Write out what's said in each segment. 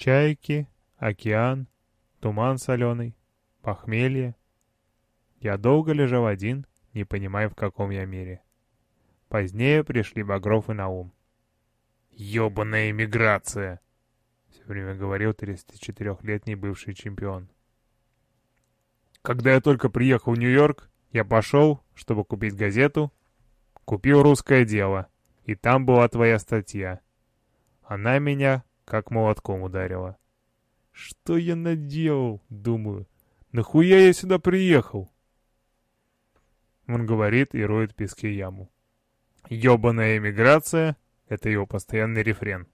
Чайки, океан, туман соленый, похмелье. Я долго лежал один, не понимая, в каком я мире. Позднее пришли Багров и Наум. «Ёбаная эмиграция!» — все время говорил 34-летний бывший чемпион. Когда я только приехал в Нью-Йорк, я пошел, чтобы купить газету, купил «Русское дело», и там была твоя статья. Она меня как молотком ударила. Что я наделал, думаю? Нахуя я сюда приехал? Он говорит и роет в песке яму. Ёбаная эмиграция — это его постоянный рефрен.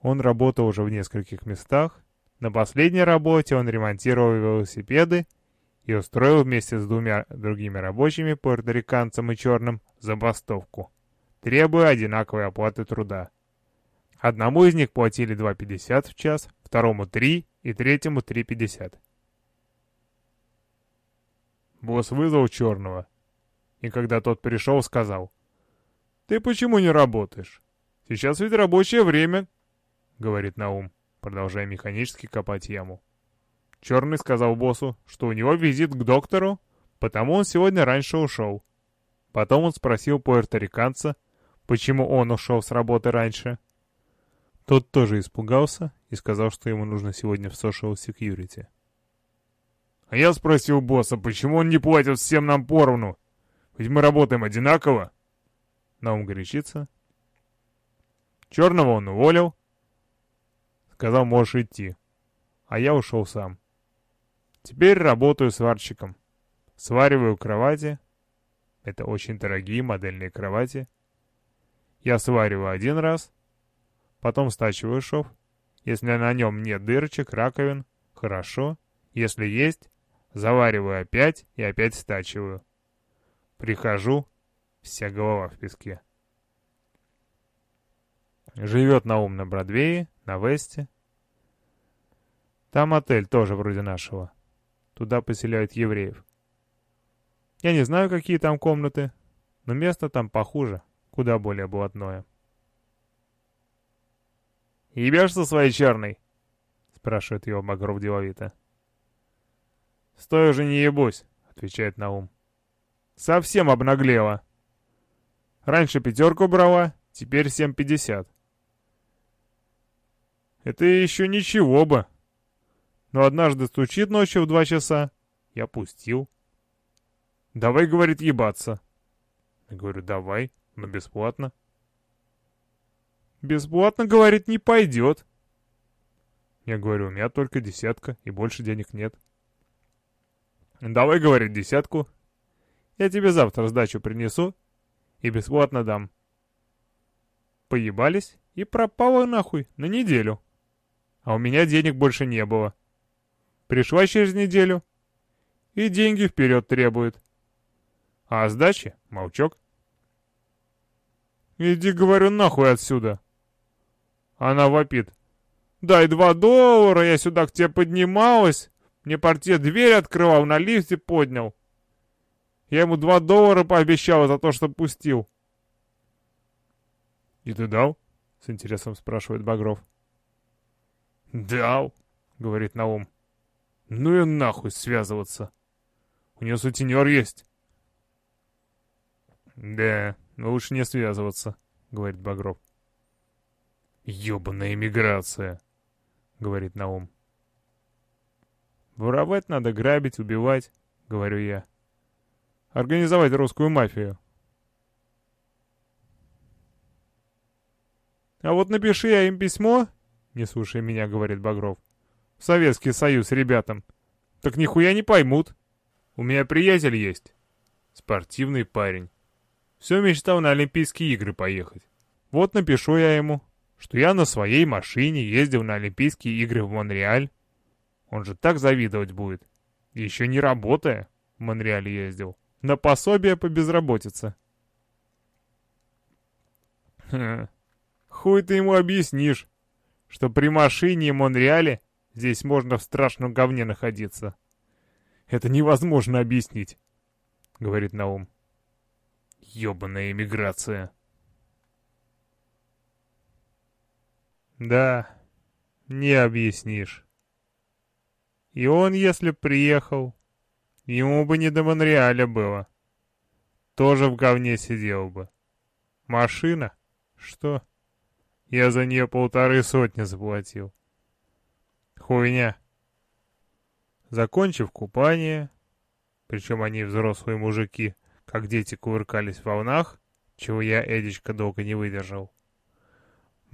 Он работал уже в нескольких местах. На последней работе он ремонтировал велосипеды и устроил вместе с двумя другими рабочими, пуэрториканцем и черным, забастовку, требуя одинаковой оплаты труда. Одному из них платили 2,50 в час, второму 3 и третьему 3,50. Босс вызвал черного, и когда тот пришел, сказал, «Ты почему не работаешь? Сейчас ведь рабочее время», — говорит Наум, продолжая механически копать яму. Черный сказал боссу, что у него визит к доктору, потому он сегодня раньше ушел. Потом он спросил пуэрториканца, почему он ушел с работы раньше. Тот тоже испугался и сказал, что ему нужно сегодня в Social Security. А я спросил босса, почему он не платит всем нам поровну? Ведь мы работаем одинаково. Наум горячится. Черного он уволил. Сказал, можешь идти. А я ушел сам. Теперь работаю сварщиком. Свариваю кровати. Это очень дорогие модельные кровати. Я свариваю один раз, Потом стачиваю шов. Если на нем нет дырочек, раковин, хорошо. Если есть, завариваю опять и опять стачиваю. Прихожу, вся голова в песке. Живет Наум на Бродвее, на Весте. Там отель тоже вроде нашего. Туда поселяют евреев. Я не знаю, какие там комнаты, но место там похуже, куда более блатное. «Ебешь своей черной?» — спрашивает его Багров деловито. «Стой уже не ебусь», — отвечает Наум. «Совсем обнаглела. Раньше пятерку брала, теперь семь пятьдесят. Это еще ничего бы. Но однажды стучит ночью в два часа. Я пустил. «Давай, — говорит, — ебаться». Я говорю, «давай, но бесплатно». Бесплатно, говорит, не пойдет. Я говорю, у меня только десятка, и больше денег нет. Давай, говорит, десятку. Я тебе завтра сдачу принесу и бесплатно дам. Поебались и пропала нахуй на неделю. А у меня денег больше не было. Пришла через неделю и деньги вперед требует. А о молчок. Иди, говорю, нахуй отсюда. Она вопит. «Дай два доллара, я сюда к тебе поднималась. Мне портье дверь открывал, на лифте поднял. Я ему два доллара пообещала за то, что пустил». «И ты дал?» — с интересом спрашивает Багров. «Дал», — говорит Наум. «Ну и нахуй связываться. У нее сутенер есть». «Да, лучше не связываться», — говорит Багров. «Ёбаная эмиграция», — говорит Наум. «Воровать надо, грабить, убивать», — говорю я. «Организовать русскую мафию». «А вот напиши я им письмо», — не слушай меня, — говорит Багров. «В Советский Союз ребятам. Так нихуя не поймут. У меня приятель есть. Спортивный парень. Все мечтал на Олимпийские игры поехать. Вот напишу я ему, что я на своей машине ездил на Олимпийские игры в Монреаль. Он же так завидовать будет. Еще не работая, в Монреаль ездил. На пособие по безработице. Хуй ты ему объяснишь, что при машине и Монреале здесь можно в страшном говне находиться. Это невозможно объяснить, говорит Наум. Ёбаная эмиграция. Да, Не объяснишь. И он, если б приехал, ему бы не до Монреаля было. Тоже в говне сидел бы. Машина? Что? Я за нее полторы сотни заплатил. Хуйня. Закончив купание, причем они взрослые мужики, как дети кувыркались в волнах, чего я, Эдичка, долго не выдержал.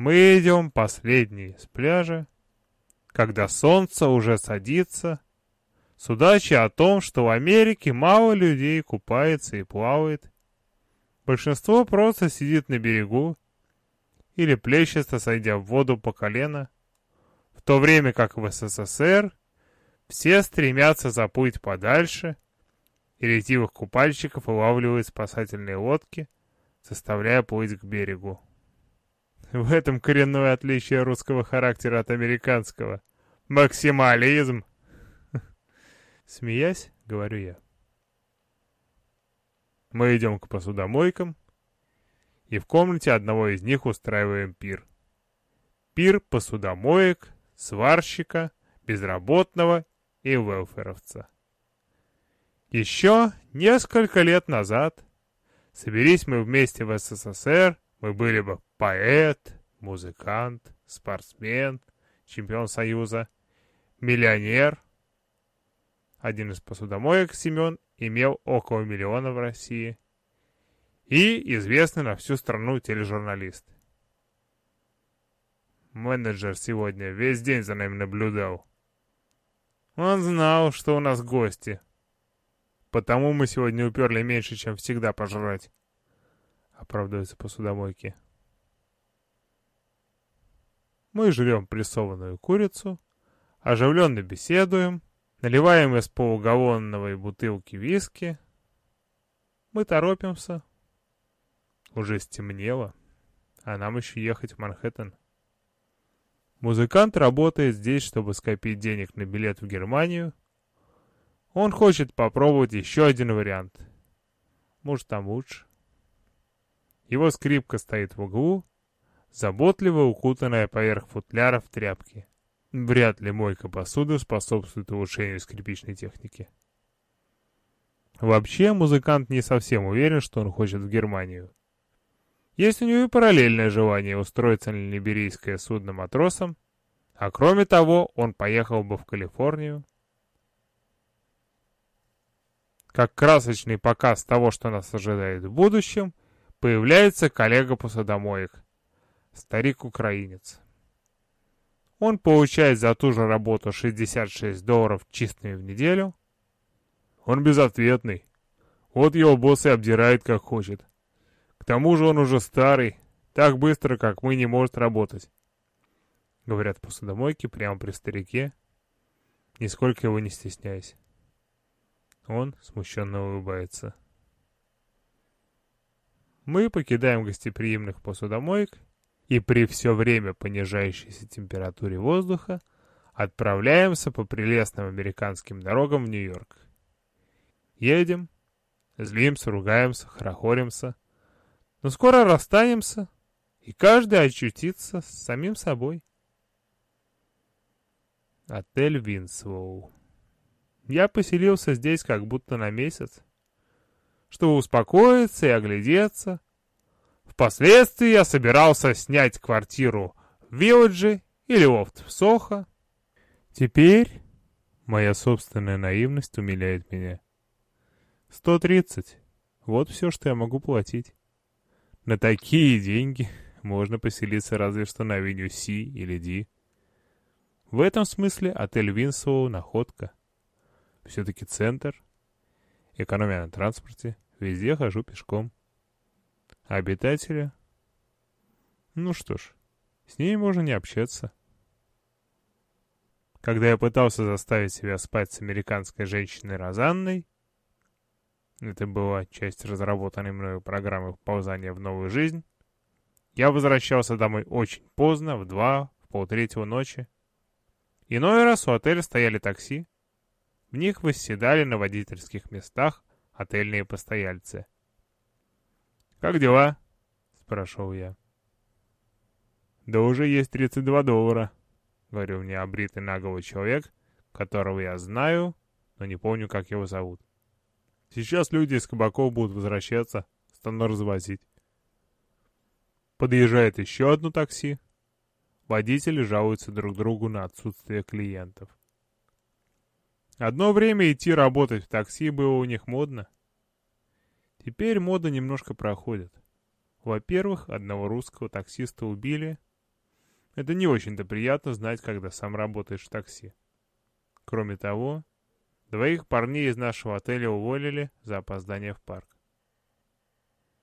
Мы идем последний с пляжа, когда солнце уже садится, с удачей о том, что в Америке мало людей купается и плавает. Большинство просто сидит на берегу или плещется, сойдя в воду по колено, в то время как в СССР все стремятся заплыть подальше, и ретивых купальщиков вылавливают спасательные лодки, заставляя плыть к берегу. В этом коренное отличие русского характера от американского. Максимализм! Смеясь, говорю я. Мы идем к посудомойкам, и в комнате одного из них устраиваем пир. Пир посудомоек, сварщика, безработного и велферовца. Еще несколько лет назад, соберись мы вместе в СССР, мы были бы поэт, музыкант, спортсмен, чемпион Союза, миллионер. Один из посудомоек, Семен, имел около миллиона в России. И известный на всю страну тележурналист. Менеджер сегодня весь день за нами наблюдал. Он знал, что у нас гости. Потому мы сегодня уперли меньше, чем всегда пожрать. Оправдывается посудомойки. Мы жрем прессованную курицу, оживленно беседуем, наливаем из полугаллонной бутылки виски. Мы торопимся. Уже стемнело, а нам еще ехать в Манхэттен. Музыкант работает здесь, чтобы скопить денег на билет в Германию. Он хочет попробовать еще один вариант. Может, там лучше. Его скрипка стоит в углу, заботливо укутанная поверх футляра в тряпки. Вряд ли мойка посуды способствует улучшению скрипичной техники. Вообще, музыкант не совсем уверен, что он хочет в Германию. Есть у него и параллельное желание устроиться на либерийское судно матросом, а кроме того, он поехал бы в Калифорнию. Как красочный показ того, что нас ожидает в будущем, появляется коллега посудомоек, старик-украинец. Он получает за ту же работу 66 долларов чистыми в неделю. Он безответный. Вот его босс и обдирает как хочет. К тому же он уже старый, так быстро, как мы, не может работать. Говорят посудомойки прямо при старике, нисколько его не стесняясь. Он смущенно улыбается. Мы покидаем гостеприимных посудомоек и при все время понижающейся температуре воздуха отправляемся по прелестным американским дорогам в Нью-Йорк. Едем, злимся, ругаемся, хорохоримся, но скоро расстанемся, и каждый очутится с самим собой. Отель Винсвоу. Я поселился здесь как будто на месяц, чтобы успокоиться и оглядеться. Впоследствии я собирался снять квартиру в Вилледже или лофт в Сохо. Теперь моя собственная наивность умиляет меня. 130. Вот все, что я могу платить. На такие деньги можно поселиться разве что на авеню Си или Ди. В этом смысле отель Винсоу — находка. Все-таки центр. Экономия на транспорте. Везде хожу пешком. Обитатели? Ну что ж, с ними можно не общаться. Когда я пытался заставить себя спать с американской женщиной Розанной, это была часть разработанной мною программы вползания в новую жизнь. Я возвращался домой очень поздно, в два, в полтретьего ночи. Иной раз у отеля стояли такси. В них восседали на водительских местах отельные постояльцы. «Как дела?» — спрашивал я. «Да уже есть 32 доллара», — говорю мне обритый наголо человек, которого я знаю, но не помню, как его зовут. Сейчас люди из кабаков будут возвращаться, стану развозить. Подъезжает еще одно такси. Водители жалуются друг другу на отсутствие клиентов. Одно время идти работать в такси было у них модно. Теперь мода немножко проходит. Во-первых, одного русского таксиста убили. Это не очень-то приятно знать, когда сам работаешь в такси. Кроме того, двоих парней из нашего отеля уволили за опоздание в парк.